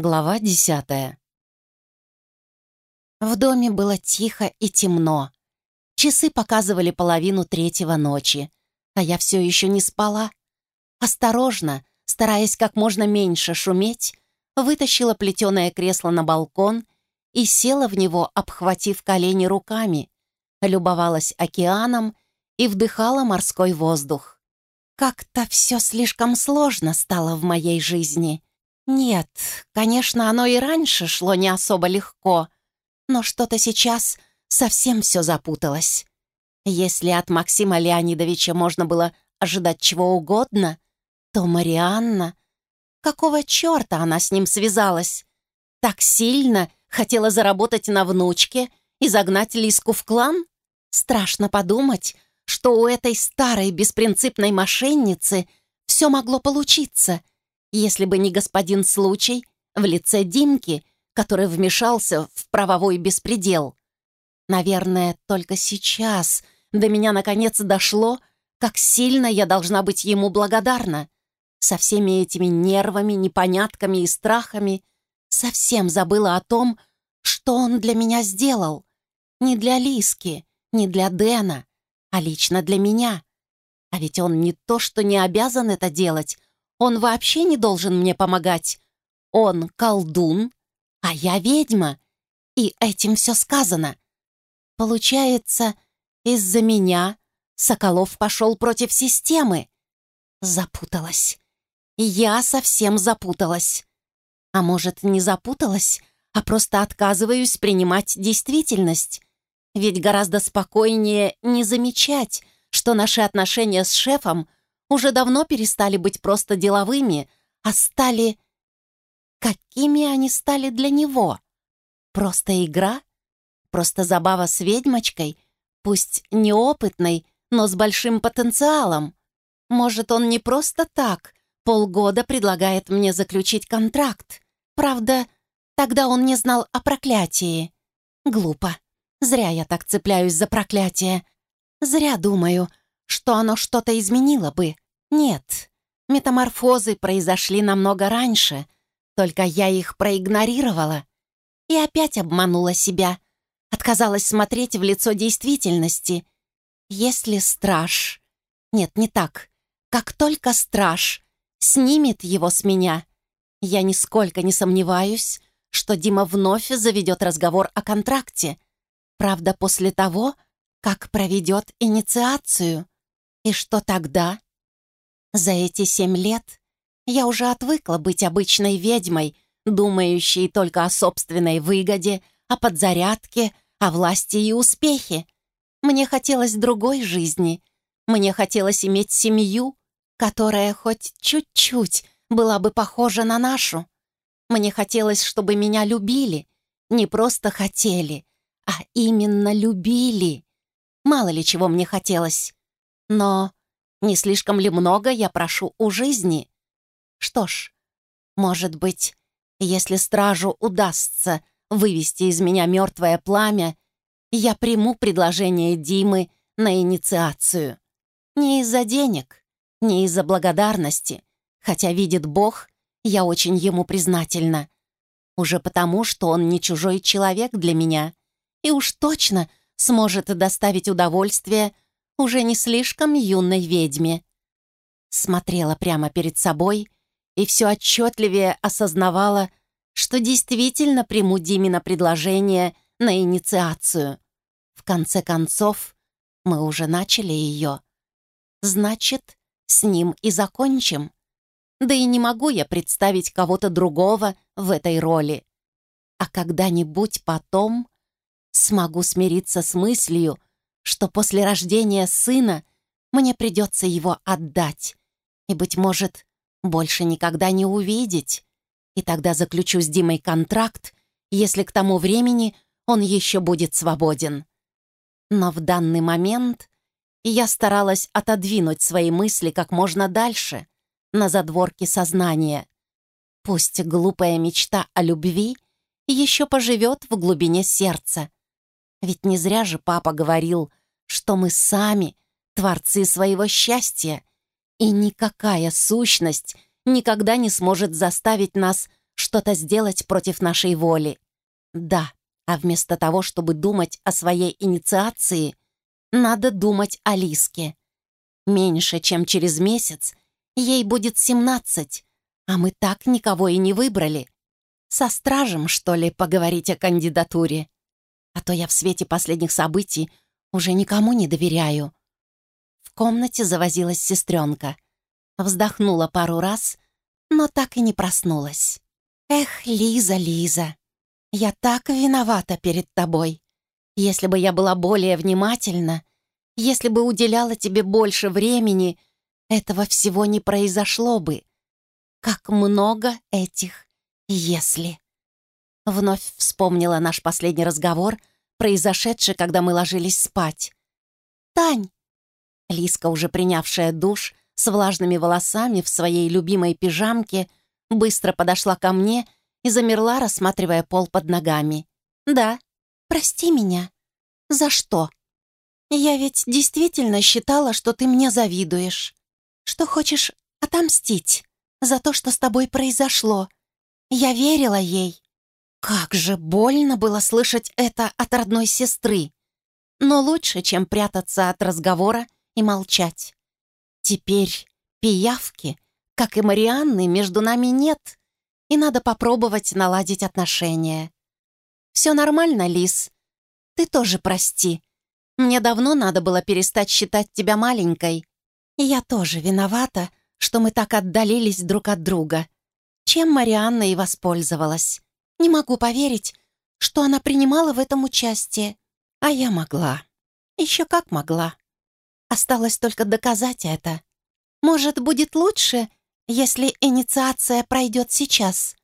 Глава десятая. В доме было тихо и темно. Часы показывали половину третьего ночи, а я все еще не спала. Осторожно, стараясь как можно меньше шуметь, вытащила плетеное кресло на балкон и села в него, обхватив колени руками, любовалась океаном и вдыхала морской воздух. Как-то все слишком сложно стало в моей жизни — нет, конечно, оно и раньше шло не особо легко, но что-то сейчас совсем все запуталось. Если от Максима Леонидовича можно было ожидать чего угодно, то Марианна... Какого черта она с ним связалась? Так сильно хотела заработать на внучке и загнать Лиску в клан? Страшно подумать, что у этой старой беспринципной мошенницы все могло получиться — если бы не господин случай в лице Димки, который вмешался в правовой беспредел. Наверное, только сейчас до меня наконец дошло, как сильно я должна быть ему благодарна. Со всеми этими нервами, непонятками и страхами совсем забыла о том, что он для меня сделал. Не для Лиски, не для Дэна, а лично для меня. А ведь он не то, что не обязан это делать, он вообще не должен мне помогать. Он колдун, а я ведьма. И этим все сказано. Получается, из-за меня Соколов пошел против системы. Запуталась. Я совсем запуталась. А может, не запуталась, а просто отказываюсь принимать действительность. Ведь гораздо спокойнее не замечать, что наши отношения с шефом уже давно перестали быть просто деловыми, а стали... Какими они стали для него? Просто игра? Просто забава с ведьмочкой? Пусть неопытной, но с большим потенциалом. Может, он не просто так полгода предлагает мне заключить контракт. Правда, тогда он не знал о проклятии. Глупо. Зря я так цепляюсь за проклятие. Зря думаю, что оно что-то изменило бы. Нет, метаморфозы произошли намного раньше, только я их проигнорировала. И опять обманула себя, отказалась смотреть в лицо действительности. Если страж... Нет, не так. Как только страж снимет его с меня, я нисколько не сомневаюсь, что Дима вновь заведет разговор о контракте. Правда, после того, как проведет инициацию. И что тогда? За эти семь лет я уже отвыкла быть обычной ведьмой, думающей только о собственной выгоде, о подзарядке, о власти и успехе. Мне хотелось другой жизни. Мне хотелось иметь семью, которая хоть чуть-чуть была бы похожа на нашу. Мне хотелось, чтобы меня любили. Не просто хотели, а именно любили. Мало ли чего мне хотелось. Но не слишком ли много я прошу у жизни? Что ж, может быть, если стражу удастся вывести из меня мертвое пламя, я приму предложение Димы на инициацию. Не из-за денег, не из-за благодарности, хотя, видит Бог, я очень ему признательна. Уже потому, что он не чужой человек для меня и уж точно сможет доставить удовольствие уже не слишком юной ведьме. Смотрела прямо перед собой и все отчетливее осознавала, что действительно приму Димина предложение на инициацию. В конце концов, мы уже начали ее. Значит, с ним и закончим. Да и не могу я представить кого-то другого в этой роли. А когда-нибудь потом смогу смириться с мыслью, что после рождения сына мне придется его отдать и, быть может, больше никогда не увидеть. И тогда заключу с Димой контракт, если к тому времени он еще будет свободен. Но в данный момент я старалась отодвинуть свои мысли как можно дальше, на задворке сознания. Пусть глупая мечта о любви еще поживет в глубине сердца. Ведь не зря же папа говорил, что мы сами творцы своего счастья, и никакая сущность никогда не сможет заставить нас что-то сделать против нашей воли. Да, а вместо того, чтобы думать о своей инициации, надо думать о Лиске. Меньше, чем через месяц, ей будет 17, а мы так никого и не выбрали. Со стражем, что ли, поговорить о кандидатуре? А то я в свете последних событий уже никому не доверяю. В комнате завозилась сестренка. Вздохнула пару раз, но так и не проснулась. «Эх, Лиза, Лиза, я так виновата перед тобой. Если бы я была более внимательна, если бы уделяла тебе больше времени, этого всего не произошло бы. Как много этих «если». Вновь вспомнила наш последний разговор, произошедший, когда мы ложились спать. «Тань!» Лиска, уже принявшая душ, с влажными волосами в своей любимой пижамке, быстро подошла ко мне и замерла, рассматривая пол под ногами. «Да, прости меня. За что?» «Я ведь действительно считала, что ты мне завидуешь, что хочешь отомстить за то, что с тобой произошло. Я верила ей. Как же больно было слышать это от родной сестры. Но лучше, чем прятаться от разговора и молчать. Теперь пиявки, как и Марианны, между нами нет, и надо попробовать наладить отношения. Все нормально, Лис. Ты тоже прости. Мне давно надо было перестать считать тебя маленькой. Я тоже виновата, что мы так отдалились друг от друга. Чем Марианна и воспользовалась. Не могу поверить, что она принимала в этом участие. А я могла. Еще как могла. Осталось только доказать это. Может, будет лучше, если инициация пройдет сейчас?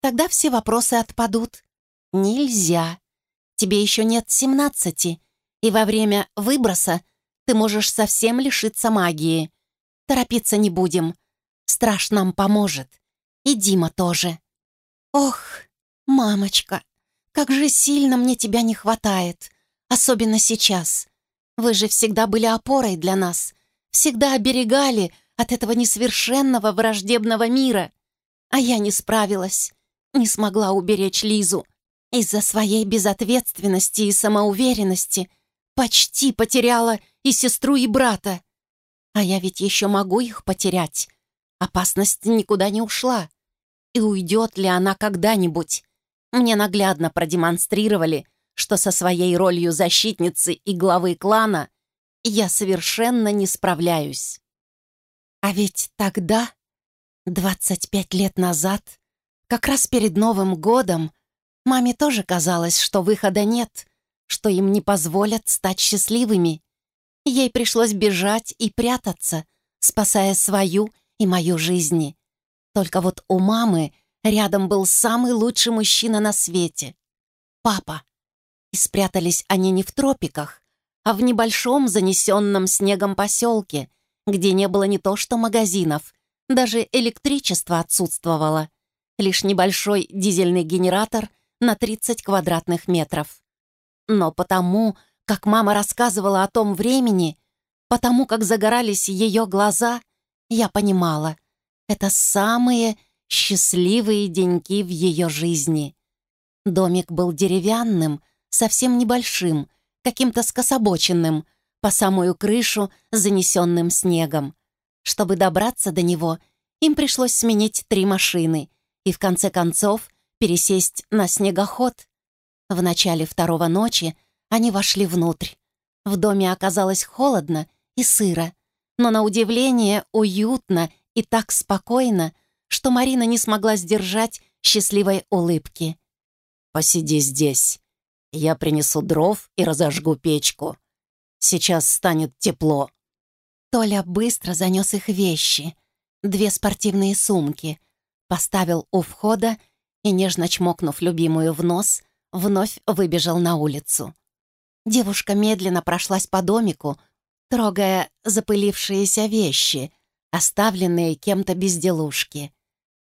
Тогда все вопросы отпадут. Нельзя. Тебе еще нет семнадцати и во время выброса ты можешь совсем лишиться магии. Торопиться не будем. Страж нам поможет. И Дима тоже. Ох, мамочка, как же сильно мне тебя не хватает. Особенно сейчас. Вы же всегда были опорой для нас. Всегда оберегали от этого несовершенного враждебного мира. А я не справилась. Не смогла уберечь Лизу. Из-за своей безответственности и самоуверенности почти потеряла и сестру, и брата. А я ведь еще могу их потерять. Опасность никуда не ушла. И уйдет ли она когда-нибудь? Мне наглядно продемонстрировали, что со своей ролью защитницы и главы клана я совершенно не справляюсь. А ведь тогда, 25 лет назад, как раз перед Новым годом, маме тоже казалось, что выхода нет, что им не позволят стать счастливыми. Ей пришлось бежать и прятаться, спасая свою и мою жизни. Только вот у мамы рядом был самый лучший мужчина на свете — папа. И спрятались они не в тропиках, а в небольшом занесенном снегом поселке, где не было не то что магазинов, даже электричество отсутствовало. Лишь небольшой дизельный генератор на 30 квадратных метров. Но потому, как мама рассказывала о том времени, потому как загорались ее глаза, я понимала, это самые счастливые деньки в ее жизни. Домик был деревянным, совсем небольшим, каким-то скособоченным, по самую крышу, занесенным снегом. Чтобы добраться до него, им пришлось сменить три машины и, в конце концов, пересесть на снегоход. В начале второго ночи они вошли внутрь. В доме оказалось холодно и сыро, но на удивление уютно и так спокойно, что Марина не смогла сдержать счастливой улыбки. «Посиди здесь. Я принесу дров и разожгу печку. Сейчас станет тепло». Толя быстро занес их вещи, две спортивные сумки, поставил у входа и, нежно чмокнув любимую в нос, вновь выбежал на улицу. Девушка медленно прошлась по домику, трогая запылившиеся вещи, оставленные кем-то безделушки.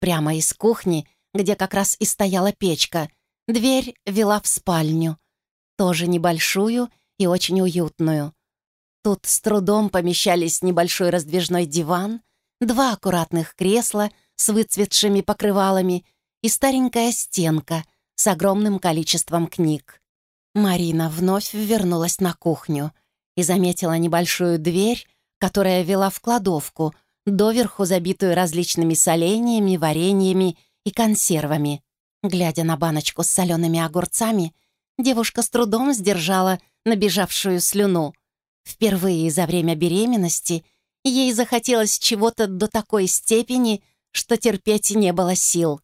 Прямо из кухни, где как раз и стояла печка, дверь вела в спальню, тоже небольшую и очень уютную. Тут с трудом помещались небольшой раздвижной диван, два аккуратных кресла с выцветшими покрывалами и старенькая стенка с огромным количеством книг. Марина вновь вернулась на кухню и заметила небольшую дверь, которая вела в кладовку, доверху забитую различными соленьями, вареньями и консервами. Глядя на баночку с солеными огурцами, девушка с трудом сдержала набежавшую слюну. Впервые за время беременности ей захотелось чего-то до такой степени, что терпеть не было сил.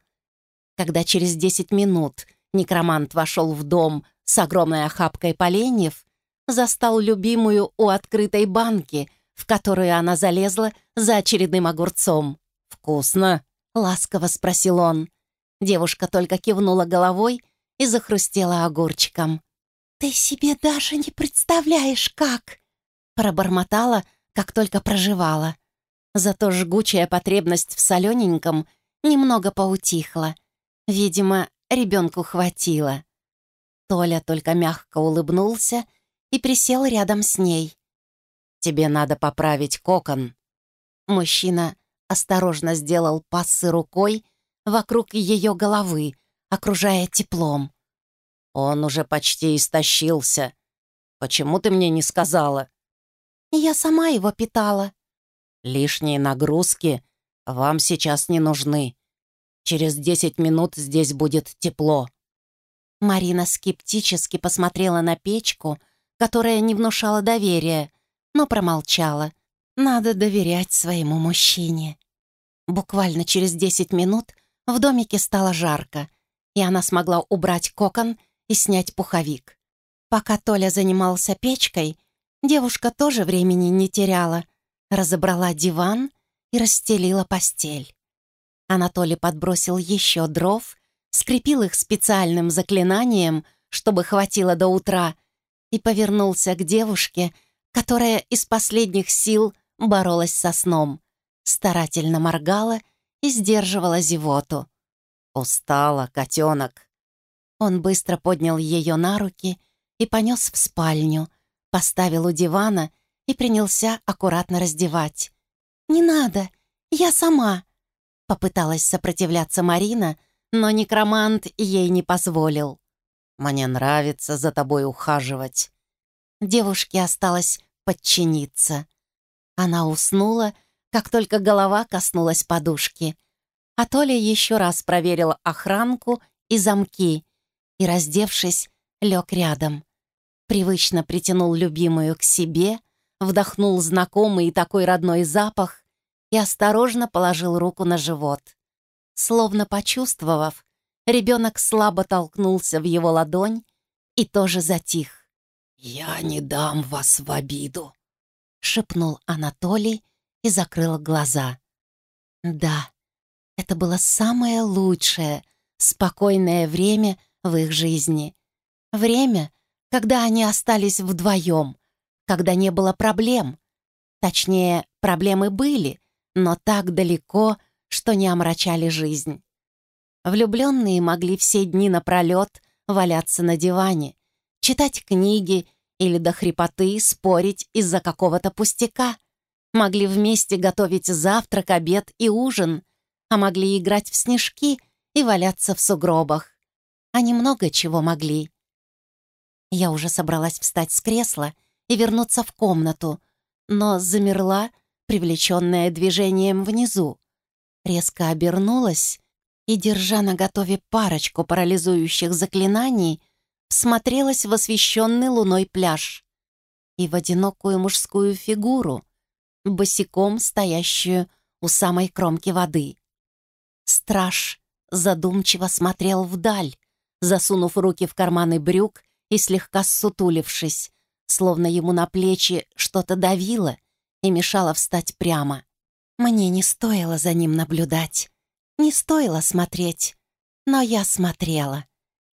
Когда через десять минут некромант вошел в дом с огромной охапкой поленьев, застал любимую у открытой банки, в которую она залезла за очередным огурцом. «Вкусно?» — ласково спросил он. Девушка только кивнула головой и захрустела огурчиком. «Ты себе даже не представляешь, как!» Пробормотала, как только проживала. Зато жгучая потребность в солененьком немного поутихла. Видимо, ребенку хватило. Толя только мягко улыбнулся и присел рядом с ней. «Тебе надо поправить кокон». Мужчина осторожно сделал пассы рукой вокруг ее головы, окружая теплом. «Он уже почти истощился. Почему ты мне не сказала?» «Я сама его питала». «Лишние нагрузки вам сейчас не нужны. Через десять минут здесь будет тепло». Марина скептически посмотрела на печку, которая не внушала доверия, но промолчала. Надо доверять своему мужчине. Буквально через десять минут в домике стало жарко, и она смогла убрать кокон и снять пуховик. Пока Толя занимался печкой, девушка тоже времени не теряла. Разобрала диван и расстелила постель. Анатолий подбросил еще дров, скрепил их специальным заклинанием, чтобы хватило до утра, и повернулся к девушке, которая из последних сил боролась со сном, старательно моргала и сдерживала зевоту. «Устала, котенок!» Он быстро поднял ее на руки и понес в спальню, поставил у дивана и принялся аккуратно раздевать. «Не надо, я сама!» Попыталась сопротивляться Марина, но некромант ей не позволил. «Мне нравится за тобой ухаживать». Девушке осталось подчиниться. Она уснула, как только голова коснулась подушки. А Толя еще раз проверил охранку и замки и, раздевшись, лег рядом. Привычно притянул любимую к себе, вдохнул знакомый и такой родной запах и осторожно положил руку на живот. Словно почувствовав, ребенок слабо толкнулся в его ладонь и тоже затих. «Я не дам вас в обиду», — шепнул Анатолий и закрыл глаза. Да, это было самое лучшее, спокойное время в их жизни. Время, когда они остались вдвоем, когда не было проблем. Точнее, проблемы были, но так далеко, что не омрачали жизнь. Влюбленные могли все дни напролет валяться на диване, читать книги или до хрипоты спорить из-за какого-то пустяка. Могли вместе готовить завтрак, обед и ужин, а могли играть в снежки и валяться в сугробах. Они много чего могли. Я уже собралась встать с кресла и вернуться в комнату, но замерла, привлеченная движением внизу. Резко обернулась и, держа на готове парочку парализующих заклинаний, всмотрелась в освещенный луной пляж и в одинокую мужскую фигуру, босиком стоящую у самой кромки воды. Страж задумчиво смотрел вдаль, засунув руки в карманы брюк и слегка ссутулившись, словно ему на плечи что-то давило и мешало встать прямо. Мне не стоило за ним наблюдать, не стоило смотреть, но я смотрела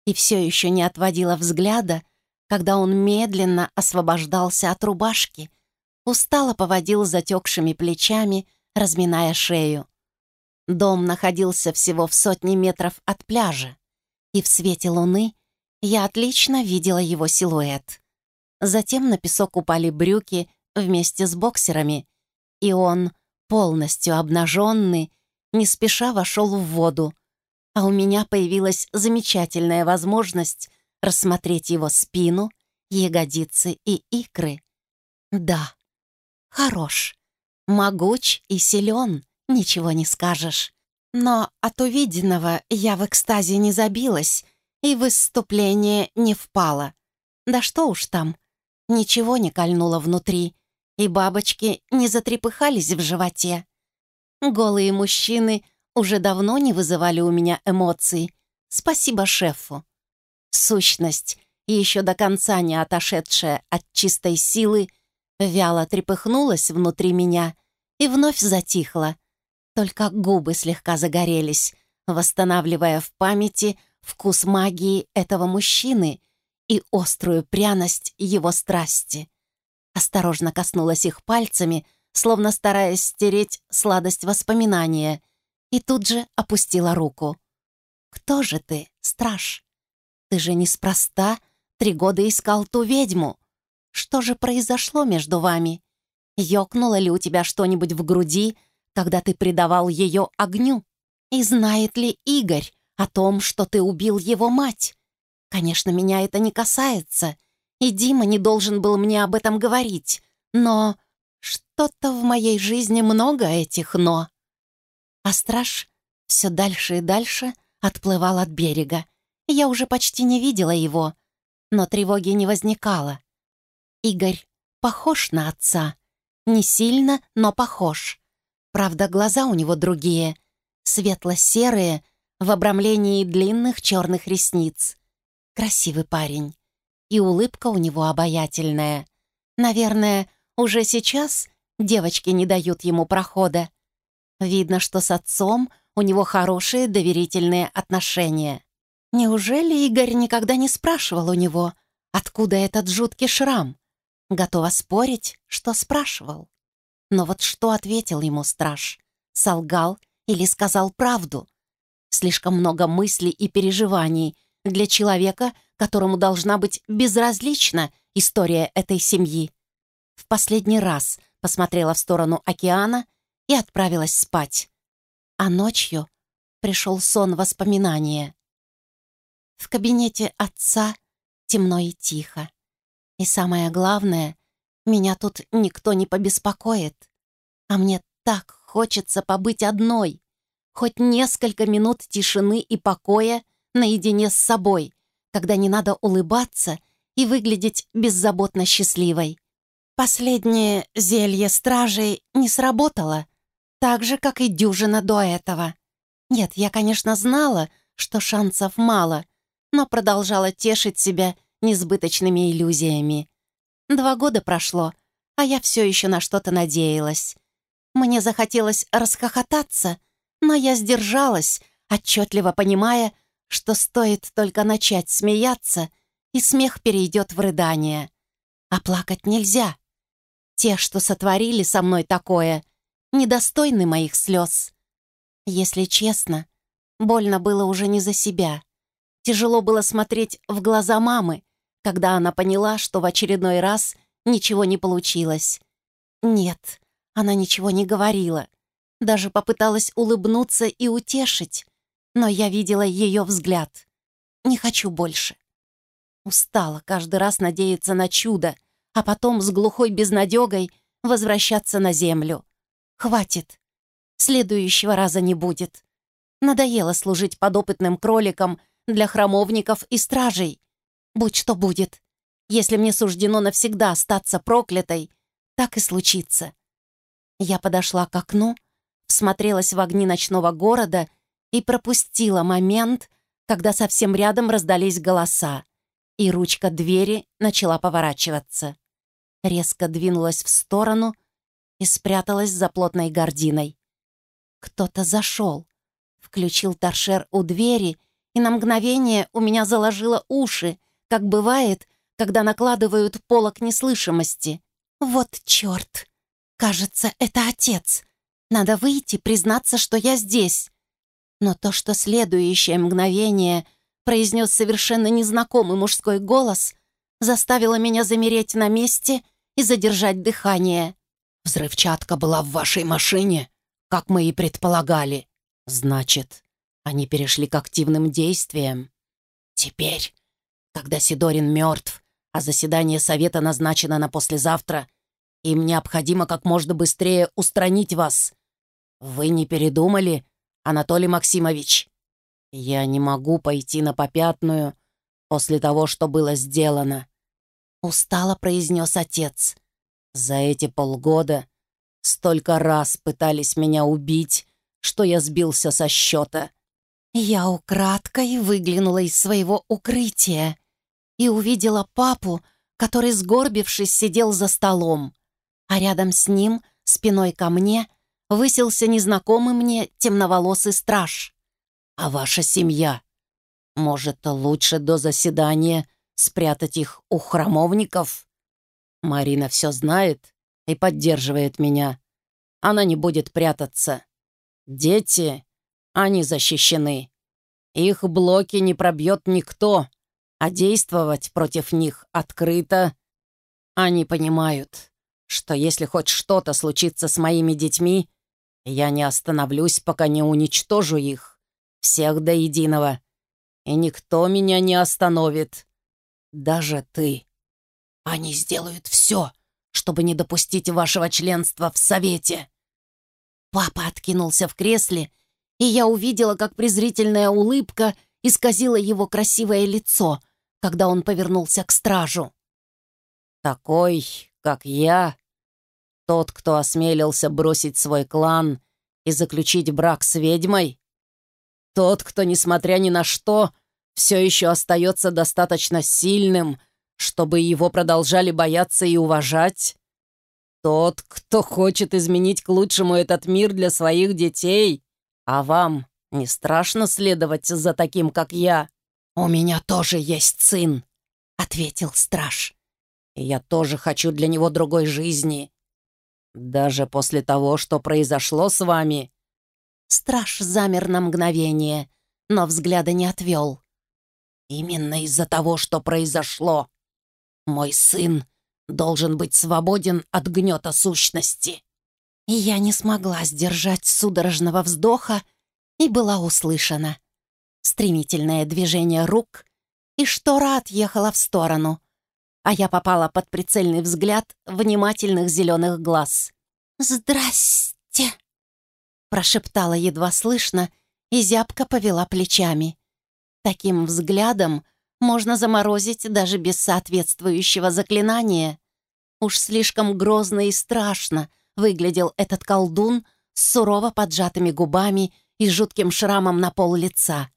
и все еще не отводила взгляда, когда он медленно освобождался от рубашки, устало поводил затекшими плечами, разминая шею. Дом находился всего в сотне метров от пляжа, и в свете луны я отлично видела его силуэт. Затем на песок упали брюки вместе с боксерами, и он, полностью обнаженный, не спеша вошел в воду, а у меня появилась замечательная возможность рассмотреть его спину, ягодицы и икры. Да, хорош, могуч и силен, ничего не скажешь. Но от увиденного я в экстазе не забилась и в выступление не впала. Да что уж там, ничего не кольнуло внутри, и бабочки не затрепыхались в животе. Голые мужчины уже давно не вызывали у меня эмоций. Спасибо шефу. Сущность, еще до конца не отошедшая от чистой силы, вяло трепыхнулась внутри меня и вновь затихла. Только губы слегка загорелись, восстанавливая в памяти вкус магии этого мужчины и острую пряность его страсти. Осторожно коснулась их пальцами, словно стараясь стереть сладость воспоминания, и тут же опустила руку. «Кто же ты, страж? Ты же неспроста три года искал ту ведьму. Что же произошло между вами? Ёкнуло ли у тебя что-нибудь в груди, когда ты предавал ее огню? И знает ли Игорь о том, что ты убил его мать? Конечно, меня это не касается, и Дима не должен был мне об этом говорить, но что-то в моей жизни много этих «но». А страж все дальше и дальше отплывал от берега. Я уже почти не видела его, но тревоги не возникало. Игорь похож на отца. Не сильно, но похож. Правда, глаза у него другие, светло-серые, в обрамлении длинных черных ресниц. Красивый парень. И улыбка у него обаятельная. Наверное, уже сейчас девочки не дают ему прохода. Видно, что с отцом у него хорошие доверительные отношения. Неужели Игорь никогда не спрашивал у него, откуда этот жуткий шрам? Готова спорить, что спрашивал. Но вот что ответил ему страж? Солгал или сказал правду? Слишком много мыслей и переживаний для человека, которому должна быть безразлична история этой семьи. В последний раз посмотрела в сторону океана и отправилась спать. А ночью пришел сон воспоминания. В кабинете отца темно и тихо. И самое главное, меня тут никто не побеспокоит. А мне так хочется побыть одной. Хоть несколько минут тишины и покоя наедине с собой, когда не надо улыбаться и выглядеть беззаботно счастливой. Последнее зелье стражей не сработало, так же, как и дюжина до этого. Нет, я, конечно, знала, что шансов мало, но продолжала тешить себя несбыточными иллюзиями. Два года прошло, а я все еще на что-то надеялась. Мне захотелось расхохотаться, но я сдержалась, отчетливо понимая, что стоит только начать смеяться, и смех перейдет в рыдание. А плакать нельзя. Те, что сотворили со мной такое, недостойны моих слез. Если честно, больно было уже не за себя. Тяжело было смотреть в глаза мамы, когда она поняла, что в очередной раз ничего не получилось. Нет, она ничего не говорила. Даже попыталась улыбнуться и утешить, но я видела ее взгляд. Не хочу больше. Устала каждый раз надеяться на чудо, а потом с глухой безнадегой возвращаться на землю. Хватит. Следующего раза не будет. Надоело служить подопытным кроликом для храмовников и стражей. Будь что будет. Если мне суждено навсегда остаться проклятой, так и случится. Я подошла к окну, всмотрелась в огни ночного города и пропустила момент, когда совсем рядом раздались голоса, и ручка двери начала поворачиваться. Резко двинулась в сторону — и спряталась за плотной гординой. Кто-то зашел, включил торшер у двери, и на мгновение у меня заложило уши, как бывает, когда накладывают полок неслышимости. Вот черт! Кажется, это отец. Надо выйти, признаться, что я здесь. Но то, что следующее мгновение произнес совершенно незнакомый мужской голос, заставило меня замереть на месте и задержать дыхание. Взрывчатка была в вашей машине, как мы и предполагали. Значит, Они перешли к активным действиям. Теперь, когда Сидорин мертв, а заседание совета назначено на послезавтра, им необходимо как можно быстрее устранить вас. Вы не передумали, Анатолий Максимович? Я не могу пойти на попятную после того, что было сделано. Устало произнес отец. За эти полгода столько раз пытались меня убить, что я сбился со счета. Я украдкой выглянула из своего укрытия и увидела папу, который, сгорбившись, сидел за столом, а рядом с ним, спиной ко мне, высился незнакомый мне темноволосый страж. «А ваша семья? Может, лучше до заседания спрятать их у храмовников?» Марина все знает и поддерживает меня. Она не будет прятаться. Дети, они защищены. Их блоки не пробьет никто, а действовать против них открыто. Они понимают, что если хоть что-то случится с моими детьми, я не остановлюсь, пока не уничтожу их, всех до единого. И никто меня не остановит. Даже ты. Они сделают все, чтобы не допустить вашего членства в Совете. Папа откинулся в кресле, и я увидела, как презрительная улыбка исказила его красивое лицо, когда он повернулся к стражу. «Такой, как я, тот, кто осмелился бросить свой клан и заключить брак с ведьмой, тот, кто, несмотря ни на что, все еще остается достаточно сильным, чтобы его продолжали бояться и уважать, тот, кто хочет изменить к лучшему этот мир для своих детей, а вам не страшно следовать за таким, как я?» «У меня тоже есть сын», — ответил страж. «И я тоже хочу для него другой жизни. Даже после того, что произошло с вами». Страж замер на мгновение, но взгляда не отвел. «Именно из-за того, что произошло. Мой сын должен быть свободен от гнета сущности». И я не смогла сдержать судорожного вздоха и была услышана стремительное движение рук, и штора отъехала в сторону, а я попала под прицельный взгляд внимательных зеленых глаз. «Здрасте!» прошептала едва слышно и зябко повела плечами. Таким взглядом можно заморозить даже без соответствующего заклинания. Уж слишком грозно и страшно выглядел этот колдун с сурово поджатыми губами и жутким шрамом на пол лица.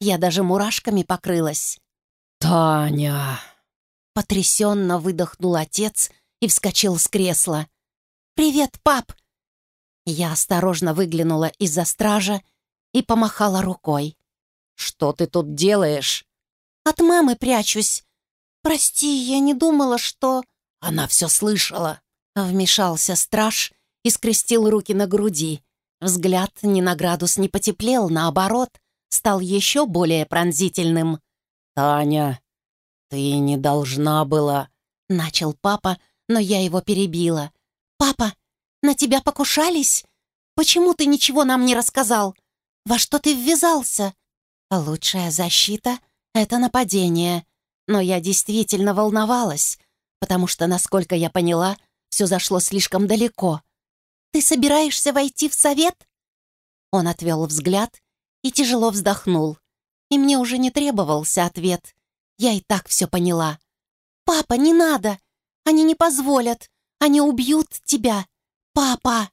Я даже мурашками покрылась. «Таня!» Потрясенно выдохнул отец и вскочил с кресла. «Привет, пап!» Я осторожно выглянула из-за стража и помахала рукой. «Что ты тут делаешь?» «От мамы прячусь. Прости, я не думала, что...» Она все слышала. Вмешался страж и скрестил руки на груди. Взгляд ни на градус не потеплел, наоборот — стал еще более пронзительным. «Таня, ты не должна была...» — начал папа, но я его перебила. «Папа, на тебя покушались? Почему ты ничего нам не рассказал? Во что ты ввязался?» «Лучшая защита — это нападение. Но я действительно волновалась, потому что, насколько я поняла, все зашло слишком далеко. Ты собираешься войти в совет?» Он отвел взгляд и тяжело вздохнул. И мне уже не требовался ответ. Я и так все поняла. «Папа, не надо! Они не позволят! Они убьют тебя! Папа!»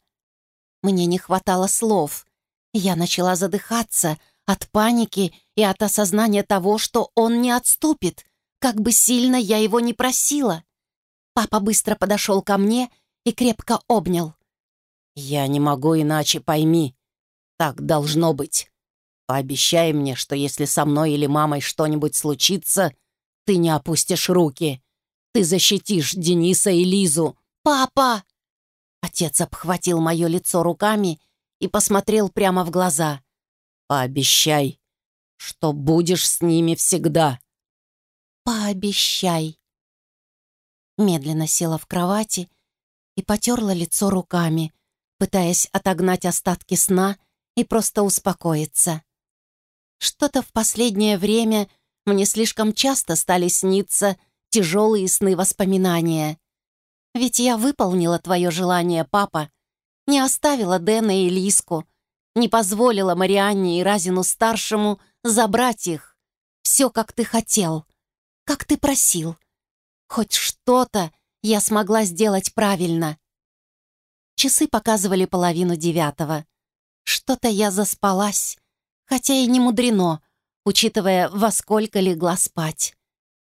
Мне не хватало слов. Я начала задыхаться от паники и от осознания того, что он не отступит, как бы сильно я его не просила. Папа быстро подошел ко мне и крепко обнял. «Я не могу иначе, пойми. Так должно быть. Пообещай мне, что если со мной или мамой что-нибудь случится, ты не опустишь руки. Ты защитишь Дениса и Лизу. Папа!» Отец обхватил мое лицо руками и посмотрел прямо в глаза. «Пообещай, что будешь с ними всегда». «Пообещай». Медленно села в кровати и потерла лицо руками, пытаясь отогнать остатки сна и просто успокоиться. Что-то в последнее время мне слишком часто стали сниться тяжелые сны воспоминания. Ведь я выполнила твое желание, папа, не оставила Дэна и Лиску, не позволила Марианне и Разину-старшему забрать их. Все, как ты хотел, как ты просил. Хоть что-то я смогла сделать правильно. Часы показывали половину девятого. Что-то я заспалась, хотя и не мудрено, учитывая, во сколько легла спать.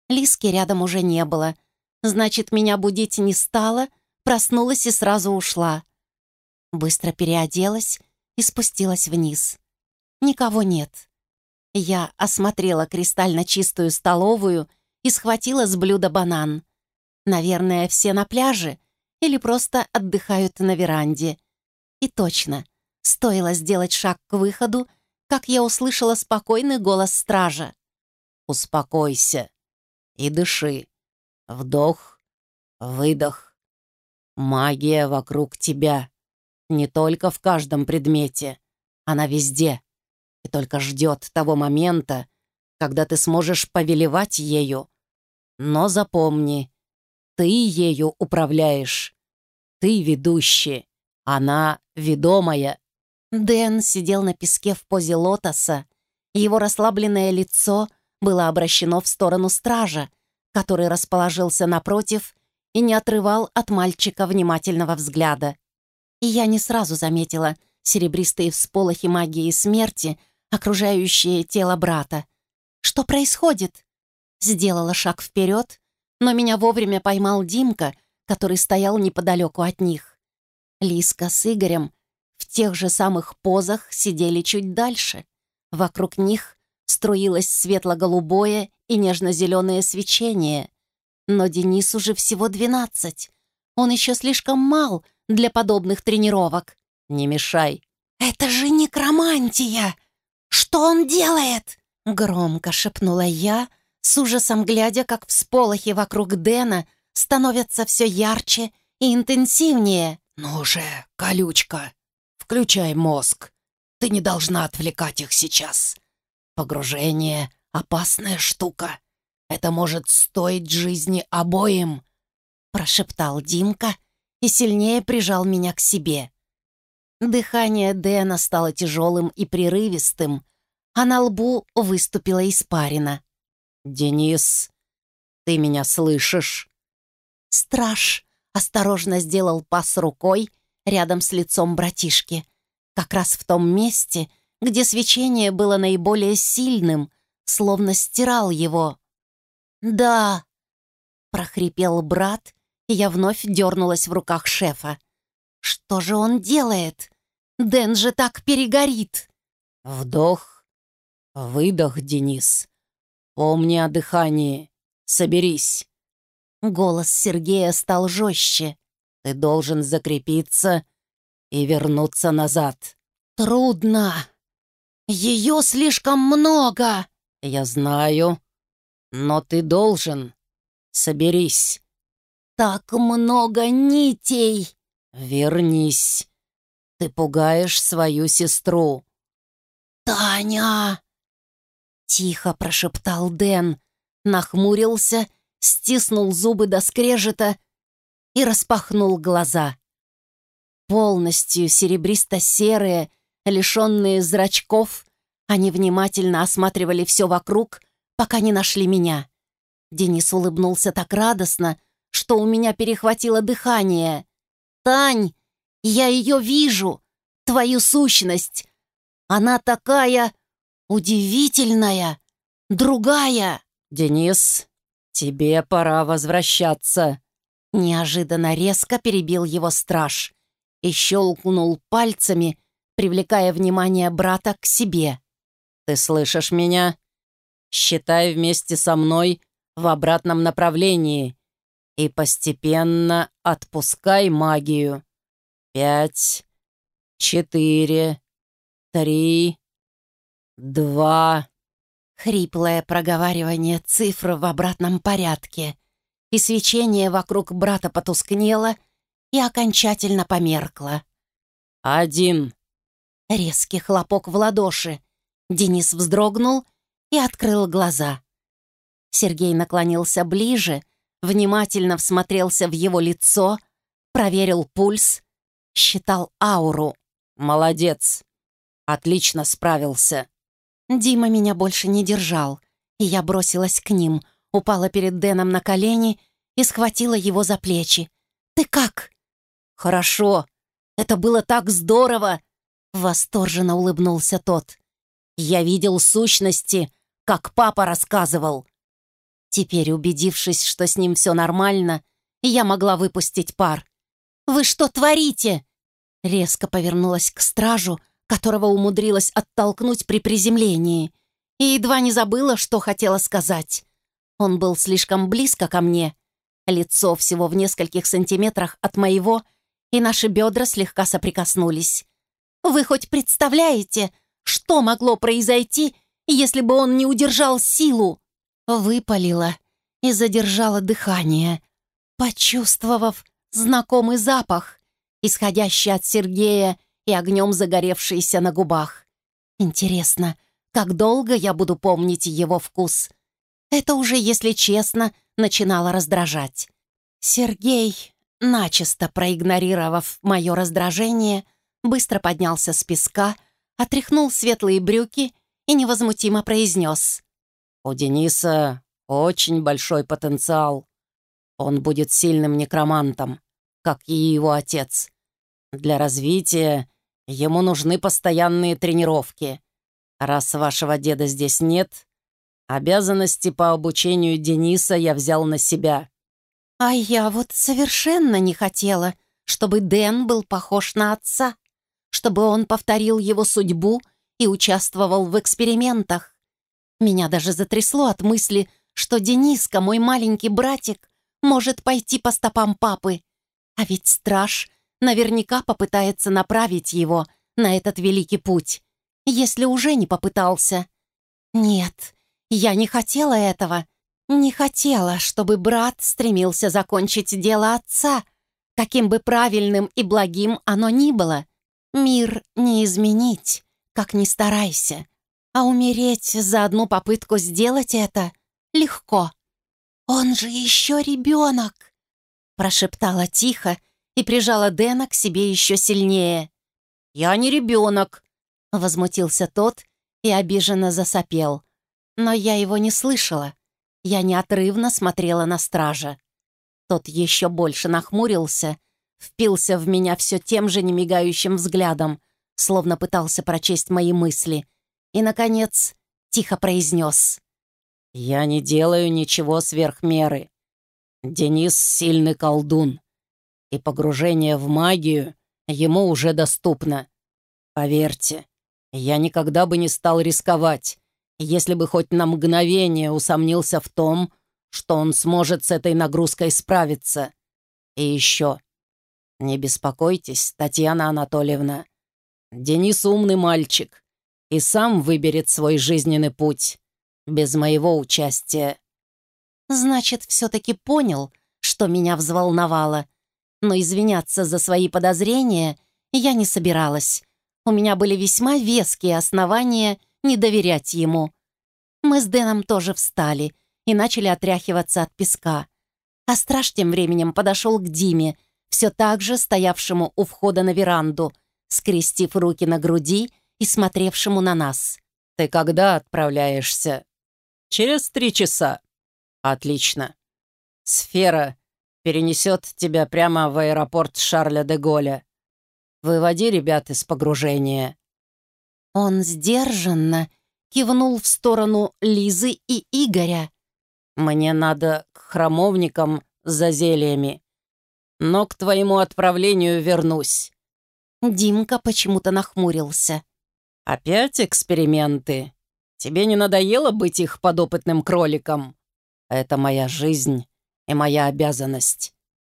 Лиски рядом уже не было. Значит, меня будить не стало, проснулась и сразу ушла. Быстро переоделась и спустилась вниз. Никого нет. Я осмотрела кристально чистую столовую и схватила с блюда банан. Наверное, все на пляже или просто отдыхают на веранде. И точно, стоило сделать шаг к выходу, как я услышала спокойный голос стража. «Успокойся и дыши. Вдох, выдох. Магия вокруг тебя. Не только в каждом предмете. Она везде. И только ждет того момента, когда ты сможешь повелевать ею. Но запомни, ты ею управляешь. Ты ведущий. Она ведомая. Дэн сидел на песке в позе лотоса. Его расслабленное лицо было обращено в сторону стража, который расположился напротив и не отрывал от мальчика внимательного взгляда и я не сразу заметила серебристые всполохи магии смерти, окружающие тело брата. «Что происходит?» Сделала шаг вперед, но меня вовремя поймал Димка, который стоял неподалеку от них. Лиска с Игорем в тех же самых позах сидели чуть дальше. Вокруг них струилось светло-голубое и нежно-зеленое свечение. Но Денис уже всего двенадцать. Он еще слишком мал, для подобных тренировок. Не мешай. «Это же некромантия! Что он делает?» Громко шепнула я, с ужасом глядя, как всполохи вокруг Дэна становятся все ярче и интенсивнее. «Ну же, колючка, включай мозг. Ты не должна отвлекать их сейчас. Погружение — опасная штука. Это может стоить жизни обоим», — прошептал Димка, и сильнее прижал меня к себе. Дыхание Дэна стало тяжелым и прерывистым, а на лбу выступила испарина. «Денис, ты меня слышишь?» Страж осторожно сделал пас рукой рядом с лицом братишки, как раз в том месте, где свечение было наиболее сильным, словно стирал его. «Да», — прохрипел брат и я вновь дернулась в руках шефа. «Что же он делает? Дэн же так перегорит!» «Вдох, выдох, Денис. Помни о дыхании. Соберись». Голос Сергея стал жестче. «Ты должен закрепиться и вернуться назад». «Трудно. Ее слишком много». «Я знаю, но ты должен. Соберись». Так много нитей!» «Вернись! Ты пугаешь свою сестру!» «Таня!» Тихо прошептал Дэн, нахмурился, стиснул зубы до скрежета и распахнул глаза. Полностью серебристо-серые, лишенные зрачков, они внимательно осматривали все вокруг, пока не нашли меня. Денис улыбнулся так радостно, что у меня перехватило дыхание. «Тань, я ее вижу, твою сущность. Она такая удивительная, другая». «Денис, тебе пора возвращаться». Неожиданно резко перебил его страж и щелкнул пальцами, привлекая внимание брата к себе. «Ты слышишь меня? Считай вместе со мной в обратном направлении и постепенно отпускай магию. Пять, четыре, три, два. Хриплое проговаривание цифр в обратном порядке, и свечение вокруг брата потускнело и окончательно померкло. Один. Резкий хлопок в ладоши. Денис вздрогнул и открыл глаза. Сергей наклонился ближе, внимательно всмотрелся в его лицо, проверил пульс, считал ауру. «Молодец! Отлично справился!» Дима меня больше не держал, и я бросилась к ним, упала перед Дэном на колени и схватила его за плечи. «Ты как?» «Хорошо! Это было так здорово!» Восторженно улыбнулся тот. «Я видел сущности, как папа рассказывал!» Теперь, убедившись, что с ним все нормально, я могла выпустить пар. «Вы что творите?» Резко повернулась к стражу, которого умудрилась оттолкнуть при приземлении, и едва не забыла, что хотела сказать. Он был слишком близко ко мне. Лицо всего в нескольких сантиметрах от моего, и наши бедра слегка соприкоснулись. «Вы хоть представляете, что могло произойти, если бы он не удержал силу?» Выпалила и задержала дыхание, почувствовав знакомый запах, исходящий от Сергея и огнем загоревшийся на губах. Интересно, как долго я буду помнить его вкус? Это уже, если честно, начинало раздражать. Сергей, начисто проигнорировав мое раздражение, быстро поднялся с песка, отряхнул светлые брюки и невозмутимо произнес. У Дениса очень большой потенциал. Он будет сильным некромантом, как и его отец. Для развития ему нужны постоянные тренировки. Раз вашего деда здесь нет, обязанности по обучению Дениса я взял на себя. А я вот совершенно не хотела, чтобы Дэн был похож на отца, чтобы он повторил его судьбу и участвовал в экспериментах. Меня даже затрясло от мысли, что Дениска, мой маленький братик, может пойти по стопам папы. А ведь страж наверняка попытается направить его на этот великий путь, если уже не попытался. Нет, я не хотела этого. Не хотела, чтобы брат стремился закончить дело отца, каким бы правильным и благим оно ни было. Мир не изменить, как ни старайся. А умереть за одну попытку сделать это легко. «Он же еще ребенок!» Прошептала тихо и прижала Дэна к себе еще сильнее. «Я не ребенок!» Возмутился тот и обиженно засопел. Но я его не слышала. Я неотрывно смотрела на стража. Тот еще больше нахмурился, впился в меня все тем же немигающим взглядом, словно пытался прочесть мои мысли — и, наконец, тихо произнес. «Я не делаю ничего сверх меры. Денис — сильный колдун, и погружение в магию ему уже доступно. Поверьте, я никогда бы не стал рисковать, если бы хоть на мгновение усомнился в том, что он сможет с этой нагрузкой справиться. И еще, не беспокойтесь, Татьяна Анатольевна. Денис умный мальчик, и сам выберет свой жизненный путь, без моего участия». «Значит, все-таки понял, что меня взволновало. Но извиняться за свои подозрения я не собиралась. У меня были весьма веские основания не доверять ему. Мы с Дэном тоже встали и начали отряхиваться от песка. А страж тем временем подошел к Диме, все так же стоявшему у входа на веранду, скрестив руки на груди и смотревшему на нас. «Ты когда отправляешься?» «Через три часа». «Отлично. Сфера перенесет тебя прямо в аэропорт Шарля де Голля. Выводи ребят из погружения». Он сдержанно кивнул в сторону Лизы и Игоря. «Мне надо к храмовникам за зельями, но к твоему отправлению вернусь». Димка почему-то нахмурился. «Опять эксперименты? Тебе не надоело быть их подопытным кроликом? Это моя жизнь и моя обязанность.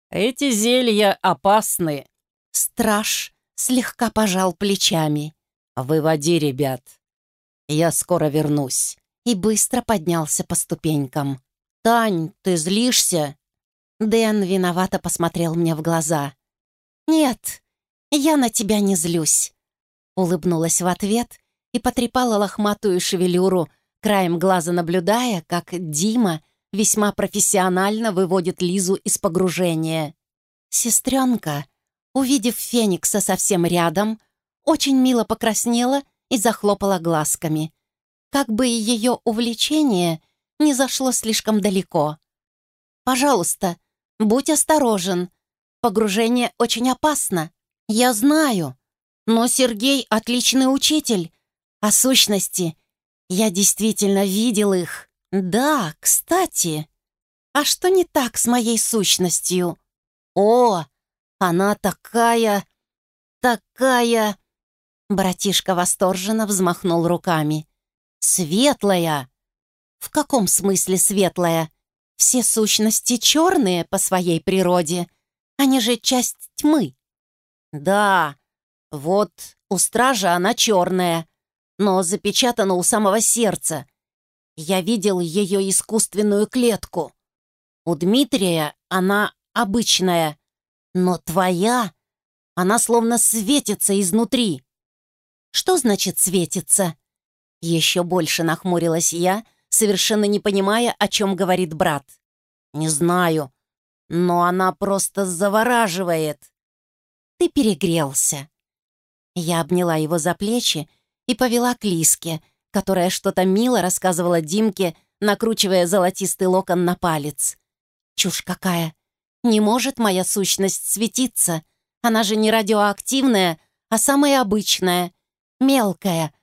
Эти зелья опасны». Страж слегка пожал плечами. «Выводи, ребят. Я скоро вернусь». И быстро поднялся по ступенькам. «Тань, ты злишься?» Дэн виновато посмотрел мне в глаза. «Нет, я на тебя не злюсь. Улыбнулась в ответ и потрепала лохматую шевелюру, краем глаза наблюдая, как Дима весьма профессионально выводит Лизу из погружения. Сестренка, увидев Феникса совсем рядом, очень мило покраснела и захлопала глазками. Как бы ее увлечение не зашло слишком далеко. «Пожалуйста, будь осторожен. Погружение очень опасно. Я знаю. Но Сергей — отличный учитель. О сущности, я действительно видел их. Да, кстати. А что не так с моей сущностью? О, она такая... такая... Братишка восторженно взмахнул руками. «Светлая!» «В каком смысле светлая? Все сущности черные по своей природе. Они же часть тьмы». «Да, вот у стража она черная, но запечатана у самого сердца. Я видел ее искусственную клетку. У Дмитрия она обычная, но твоя, она словно светится изнутри. Что значит светится? Еще больше нахмурилась я, совершенно не понимая, о чем говорит брат. Не знаю, но она просто завораживает. Ты перегрелся. Я обняла его за плечи и повела к Лиске, которая что-то мило рассказывала Димке, накручивая золотистый локон на палец. Чушь какая! Не может моя сущность светиться. Она же не радиоактивная, а самая обычная мелкая,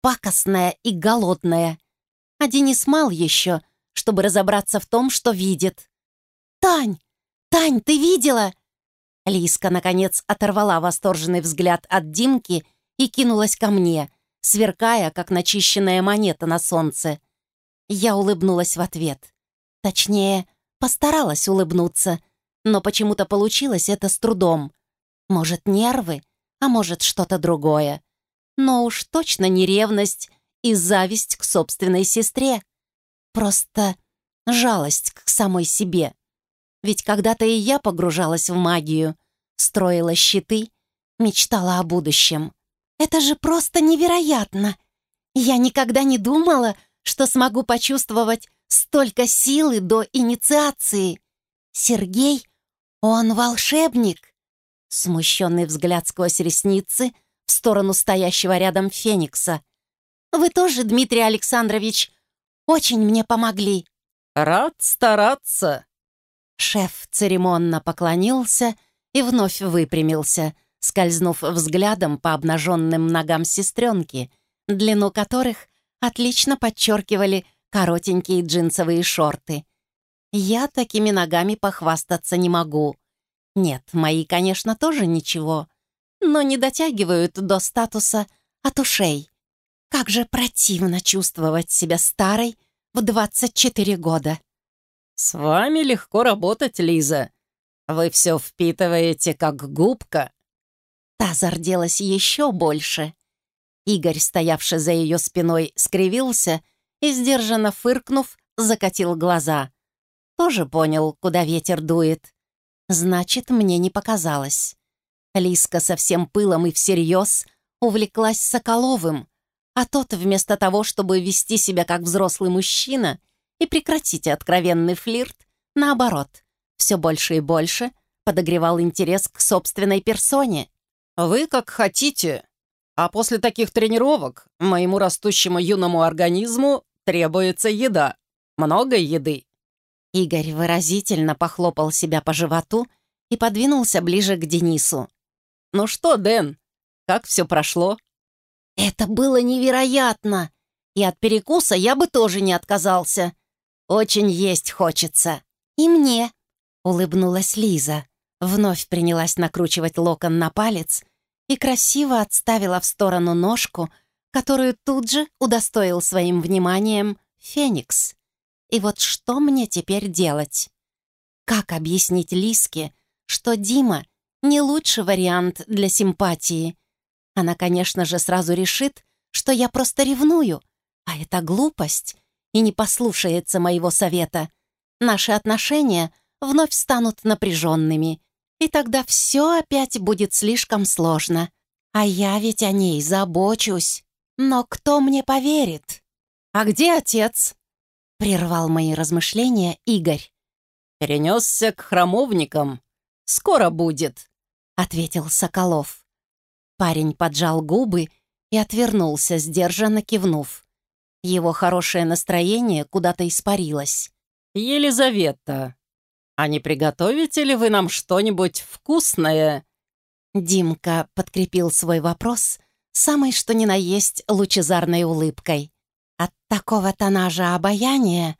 пакостная и голодная. А Денис мал еще, чтобы разобраться в том, что видит. «Тань! Тань, ты видела?» Лиска, наконец, оторвала восторженный взгляд от Димки и кинулась ко мне, сверкая, как начищенная монета на солнце. Я улыбнулась в ответ. Точнее, постаралась улыбнуться, но почему-то получилось это с трудом. Может, нервы, а может, что-то другое но уж точно не ревность и зависть к собственной сестре. Просто жалость к самой себе. Ведь когда-то и я погружалась в магию, строила щиты, мечтала о будущем. Это же просто невероятно! Я никогда не думала, что смогу почувствовать столько силы до инициации. Сергей, он волшебник. Смущенный взгляд сквозь ресницы — в сторону стоящего рядом Феникса. «Вы тоже, Дмитрий Александрович, очень мне помогли». «Рад стараться». Шеф церемонно поклонился и вновь выпрямился, скользнув взглядом по обнаженным ногам сестренки, длину которых отлично подчеркивали коротенькие джинсовые шорты. Я такими ногами похвастаться не могу. Нет, мои, конечно, тоже ничего но не дотягивают до статуса от ушей. Как же противно чувствовать себя старой в 24 года. «С вами легко работать, Лиза. Вы все впитываете, как губка». Та зарделась еще больше. Игорь, стоявший за ее спиной, скривился и, сдержанно фыркнув, закатил глаза. Тоже понял, куда ветер дует. Значит, мне не показалось. Лиска со всем пылом и всерьез увлеклась Соколовым, а тот вместо того, чтобы вести себя как взрослый мужчина и прекратить откровенный флирт, наоборот, все больше и больше подогревал интерес к собственной персоне. «Вы как хотите, а после таких тренировок моему растущему юному организму требуется еда. Много еды». Игорь выразительно похлопал себя по животу и подвинулся ближе к Денису. «Ну что, Дэн, как все прошло?» «Это было невероятно! И от перекуса я бы тоже не отказался. Очень есть хочется. И мне!» — улыбнулась Лиза. Вновь принялась накручивать локон на палец и красиво отставила в сторону ножку, которую тут же удостоил своим вниманием Феникс. И вот что мне теперь делать? Как объяснить Лиске, что Дима не лучший вариант для симпатии. Она, конечно же, сразу решит, что я просто ревную, а это глупость, и не послушается моего совета. Наши отношения вновь станут напряженными, и тогда все опять будет слишком сложно. А я ведь о ней забочусь. Но кто мне поверит? А где отец? Прервал мои размышления Игорь. Перенесся к храмовникам. Скоро будет, ответил Соколов. Парень поджал губы и отвернулся, сдержанно кивнув. Его хорошее настроение куда-то испарилось. «Елизавета, а не приготовите ли вы нам что-нибудь вкусное?» Димка подкрепил свой вопрос самой что ни на есть лучезарной улыбкой. От такого тонажа обаяния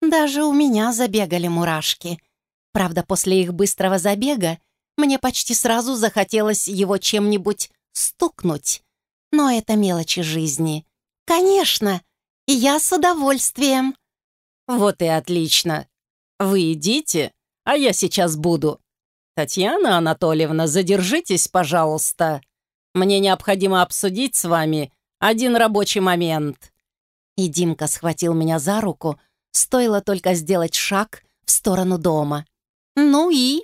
даже у меня забегали мурашки. Правда, после их быстрого забега мне почти сразу захотелось его чем-нибудь стукнуть. Но это мелочи жизни. Конечно, я с удовольствием. Вот и отлично. Вы идите, а я сейчас буду. Татьяна Анатольевна, задержитесь, пожалуйста. Мне необходимо обсудить с вами один рабочий момент». И Димка схватил меня за руку, стоило только сделать шаг в сторону дома. «Ну и?»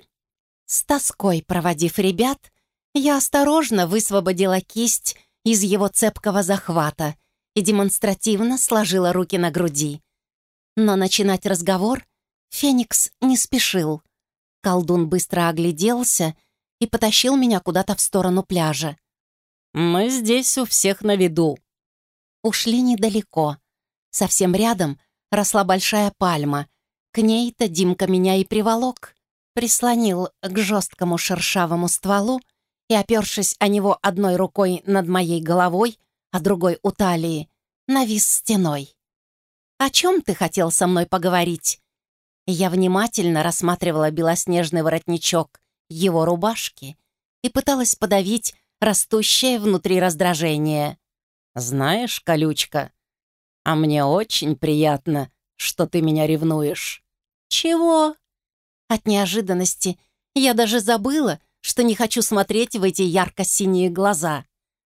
С тоской проводив ребят, я осторожно высвободила кисть из его цепкого захвата и демонстративно сложила руки на груди. Но начинать разговор Феникс не спешил. Колдун быстро огляделся и потащил меня куда-то в сторону пляжа. «Мы здесь у всех на виду». Ушли недалеко. Совсем рядом росла большая пальма. К ней-то Димка меня и приволок. Прислонил к жесткому шершавому стволу и, опершись о него одной рукой над моей головой, а другой у талии, навис стеной. «О чем ты хотел со мной поговорить?» Я внимательно рассматривала белоснежный воротничок его рубашки и пыталась подавить растущее внутри раздражение. «Знаешь, колючка, а мне очень приятно, что ты меня ревнуешь». «Чего?» От неожиданности я даже забыла, что не хочу смотреть в эти ярко-синие глаза.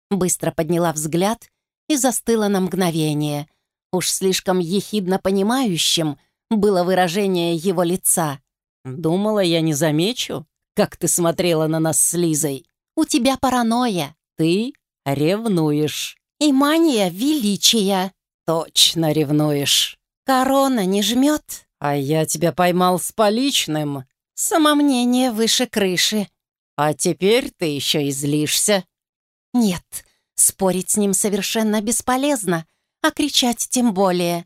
Быстро подняла взгляд и застыла на мгновение. Уж слишком ехидно понимающим — было выражение его лица. «Думала, я не замечу, как ты смотрела на нас с Лизой. У тебя паранойя. Ты ревнуешь. И мания величия. Точно ревнуешь. Корона не жмет. А я тебя поймал с поличным. Самомнение выше крыши. А теперь ты еще и злишься. Нет, спорить с ним совершенно бесполезно, а кричать тем более.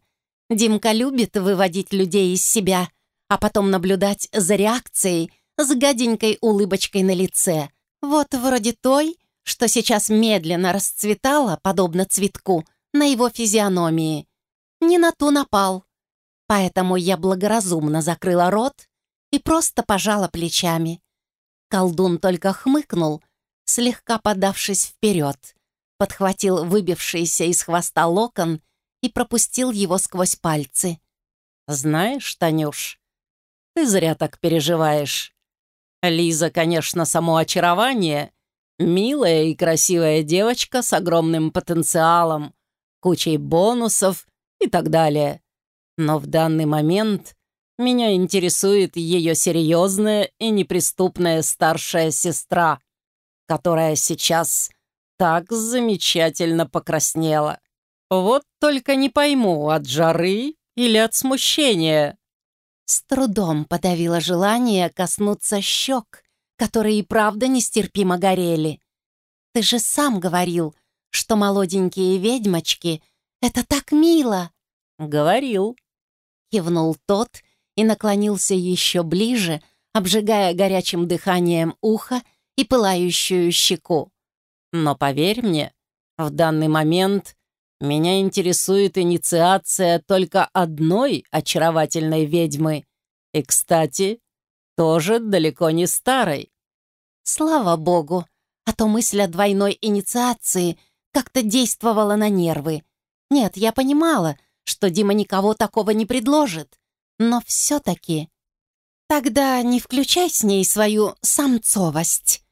Димка любит выводить людей из себя, а потом наблюдать за реакцией с гаденькой улыбочкой на лице. Вот вроде той, что сейчас медленно расцветала, подобно цветку, на его физиономии. Не на ту напал. Поэтому я благоразумно закрыла рот и просто пожала плечами. Колдун только хмыкнул, слегка подавшись вперед, подхватил выбившийся из хвоста локон и пропустил его сквозь пальцы. «Знаешь, Танюш, ты зря так переживаешь. Лиза, конечно, само очарование, милая и красивая девочка с огромным потенциалом, кучей бонусов и так далее. Но в данный момент меня интересует ее серьезная и неприступная старшая сестра, которая сейчас так замечательно покраснела. Вот только не пойму, от жары или от смущения. С трудом подавила желание коснуться щек, которые и правда нестерпимо горели. Ты же сам говорил, что молоденькие ведьмочки — это так мило. Говорил. Кивнул тот и наклонился еще ближе, обжигая горячим дыханием ухо и пылающую щеку. Но поверь мне, в данный момент меня интересует инициация только одной очаровательной ведьмы. И, кстати, тоже далеко не старой. Слава богу, а то мысль о двойной инициации как-то действовала на нервы. Нет, я понимала, что Дима никого такого не предложит, но все-таки... Тогда не включай с ней свою самцовость.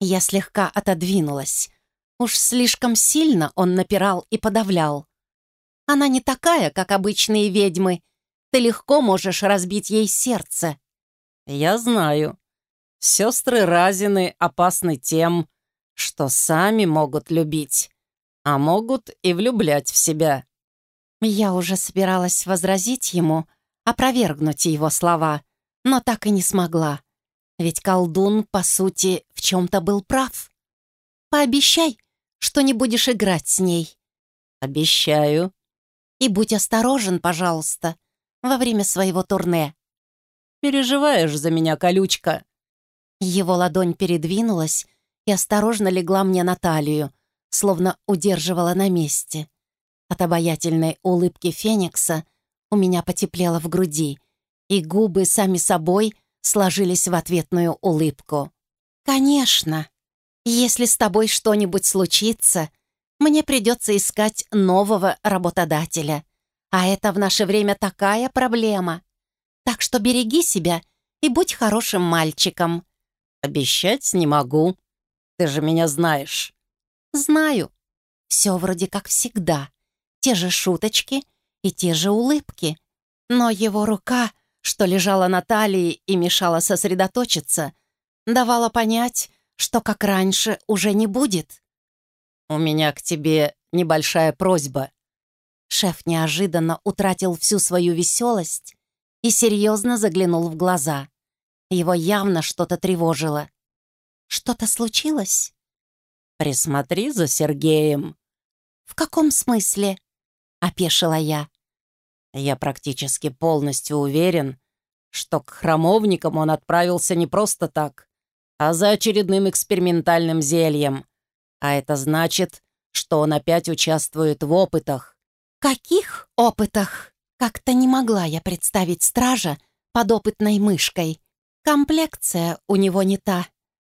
Я слегка отодвинулась. Уж слишком сильно он напирал и подавлял. Она не такая, как обычные ведьмы. Ты легко можешь разбить ей сердце. Я знаю. Сестры Разины опасны тем, что сами могут любить. а могут и влюблять в себя. Я уже собиралась возразить ему, опровергнуть его слова, но так и не смогла. Ведь колдун, по сути, в чем-то был прав. Пообещай, что не будешь играть с ней. Обещаю. И будь осторожен, пожалуйста, во время своего турне. Переживаешь за меня, колючка. Его ладонь передвинулась и осторожно легла мне на талию, словно удерживала на месте. От обаятельной улыбки Феникса у меня потеплело в груди, и губы сами собой сложились в ответную улыбку. «Конечно. Если с тобой что-нибудь случится, мне придется искать нового работодателя. А это в наше время такая проблема. Так что береги себя и будь хорошим мальчиком». «Обещать не могу. Ты же меня знаешь». «Знаю. Все вроде как всегда. Те же шуточки и те же улыбки. Но его рука, что лежала на талии и мешала сосредоточиться, давала понять, что как раньше уже не будет. «У меня к тебе небольшая просьба». Шеф неожиданно утратил всю свою веселость и серьезно заглянул в глаза. Его явно что-то тревожило. «Что-то случилось?» «Присмотри за Сергеем». «В каком смысле?» — опешила я. «Я практически полностью уверен, что к храмовникам он отправился не просто так, а за очередным экспериментальным зельем. А это значит, что он опять участвует в опытах». «Каких опытах?» Как-то не могла я представить стража под опытной мышкой. Комплекция у него не та.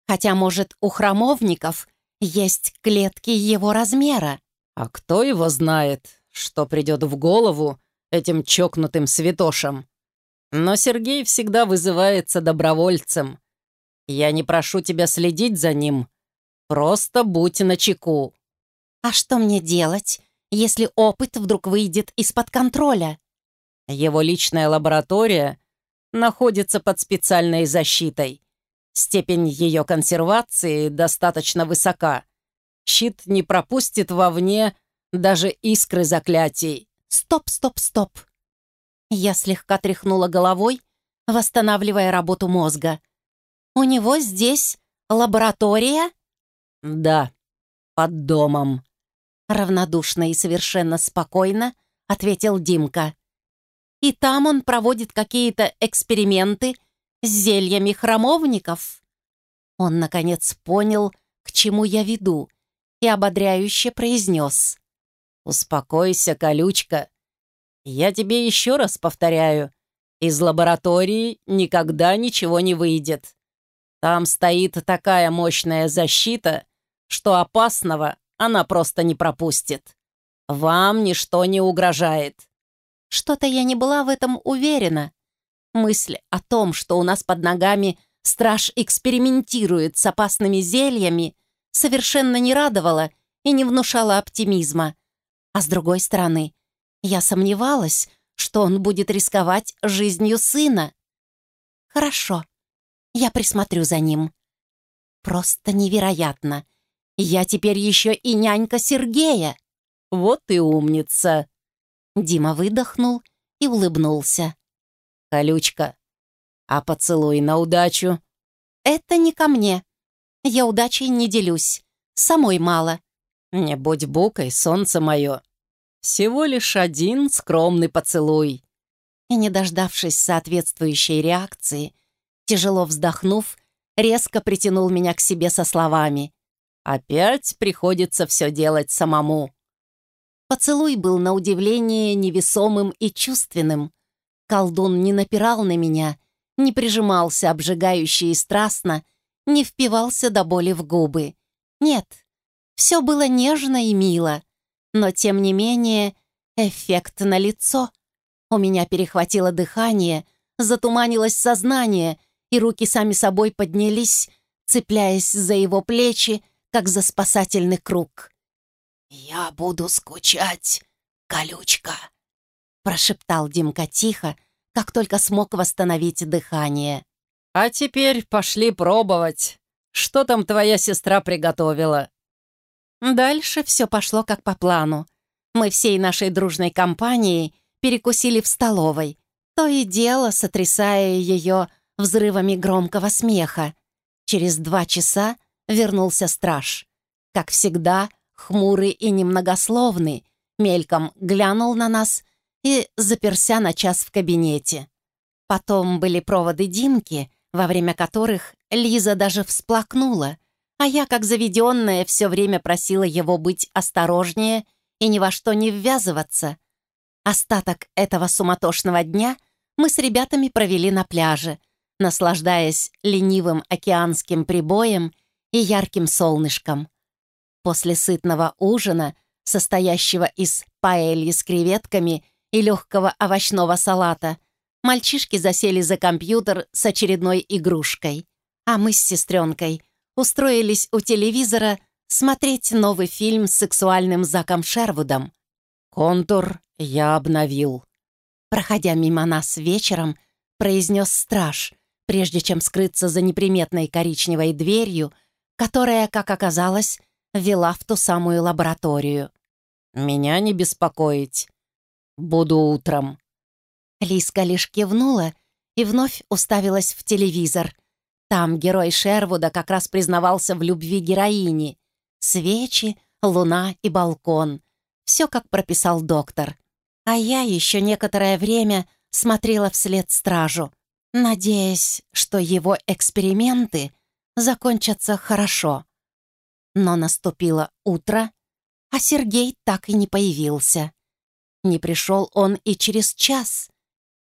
Хотя, может, у храмовников есть клетки его размера. А кто его знает, что придет в голову этим чокнутым святошам? Но Сергей всегда вызывается добровольцем. Я не прошу тебя следить за ним. Просто будь начеку. А что мне делать, если опыт вдруг выйдет из-под контроля? Его личная лаборатория находится под специальной защитой. Степень ее консервации достаточно высока. Щит не пропустит вовне даже искры заклятий. Стоп, стоп, стоп. Я слегка тряхнула головой, восстанавливая работу мозга. У него здесь лаборатория? Да, под домом. Равнодушно и совершенно спокойно ответил Димка. И там он проводит какие-то эксперименты с зельями храмовников. Он, наконец, понял, к чему я веду, и ободряюще произнес. «Успокойся, колючка. Я тебе еще раз повторяю, из лаборатории никогда ничего не выйдет. Там стоит такая мощная защита, что опасного она просто не пропустит. Вам ничто не угрожает. Что-то я не была в этом уверена. Мысль о том, что у нас под ногами страж экспериментирует с опасными зельями, совершенно не радовала и не внушала оптимизма. А с другой стороны, я сомневалась, что он будет рисковать жизнью сына. Хорошо, я присмотрю за ним. Просто невероятно. Я теперь еще и нянька Сергея. Вот и умница. Дима выдохнул и улыбнулся. «Колючка, а поцелуй на удачу?» «Это не ко мне. Я удачей не делюсь. Самой мало». «Не будь букой, солнце мое. Всего лишь один скромный поцелуй». И, не дождавшись соответствующей реакции, тяжело вздохнув, резко притянул меня к себе со словами. «Опять приходится все делать самому». Поцелуй был на удивление невесомым и чувственным. Колдун не напирал на меня, не прижимался обжигающе и страстно, не впивался до боли в губы. Нет, все было нежно и мило, но, тем не менее, эффект на лицо. У меня перехватило дыхание, затуманилось сознание, и руки сами собой поднялись, цепляясь за его плечи, как за спасательный круг. «Я буду скучать, колючка», — прошептал Димка тихо, как только смог восстановить дыхание. «А теперь пошли пробовать. Что там твоя сестра приготовила?» Дальше все пошло как по плану. Мы всей нашей дружной компанией перекусили в столовой, то и дело сотрясая ее взрывами громкого смеха. Через два часа вернулся страж. Как всегда, хмурый и немногословный, мельком глянул на нас и заперся на час в кабинете. Потом были проводы Димки, во время которых Лиза даже всплакнула, а я, как заведенная, все время просила его быть осторожнее и ни во что не ввязываться. Остаток этого суматошного дня мы с ребятами провели на пляже, наслаждаясь ленивым океанским прибоем и ярким солнышком. После сытного ужина, состоящего из паэльи с креветками и легкого овощного салата, мальчишки засели за компьютер с очередной игрушкой, а мы с сестренкой устроились у телевизора смотреть новый фильм с сексуальным Заком Шервудом. «Контур я обновил», проходя мимо нас вечером, произнес страж, прежде чем скрыться за неприметной коричневой дверью, которая, как оказалось, вела в ту самую лабораторию. «Меня не беспокоить. Буду утром». Лиска лишь кивнула и вновь уставилась в телевизор. Там герой Шервуда как раз признавался в любви героини. Свечи, луна и балкон. Все, как прописал доктор. А я еще некоторое время смотрела вслед стражу, надеясь, что его эксперименты закончатся хорошо. Но наступило утро, а Сергей так и не появился. Не пришел он и через час,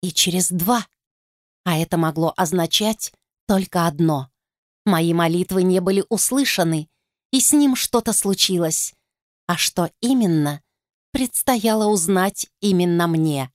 и через два. А это могло означать только одно. Мои молитвы не были услышаны, и с ним что-то случилось. А что именно, предстояло узнать именно мне.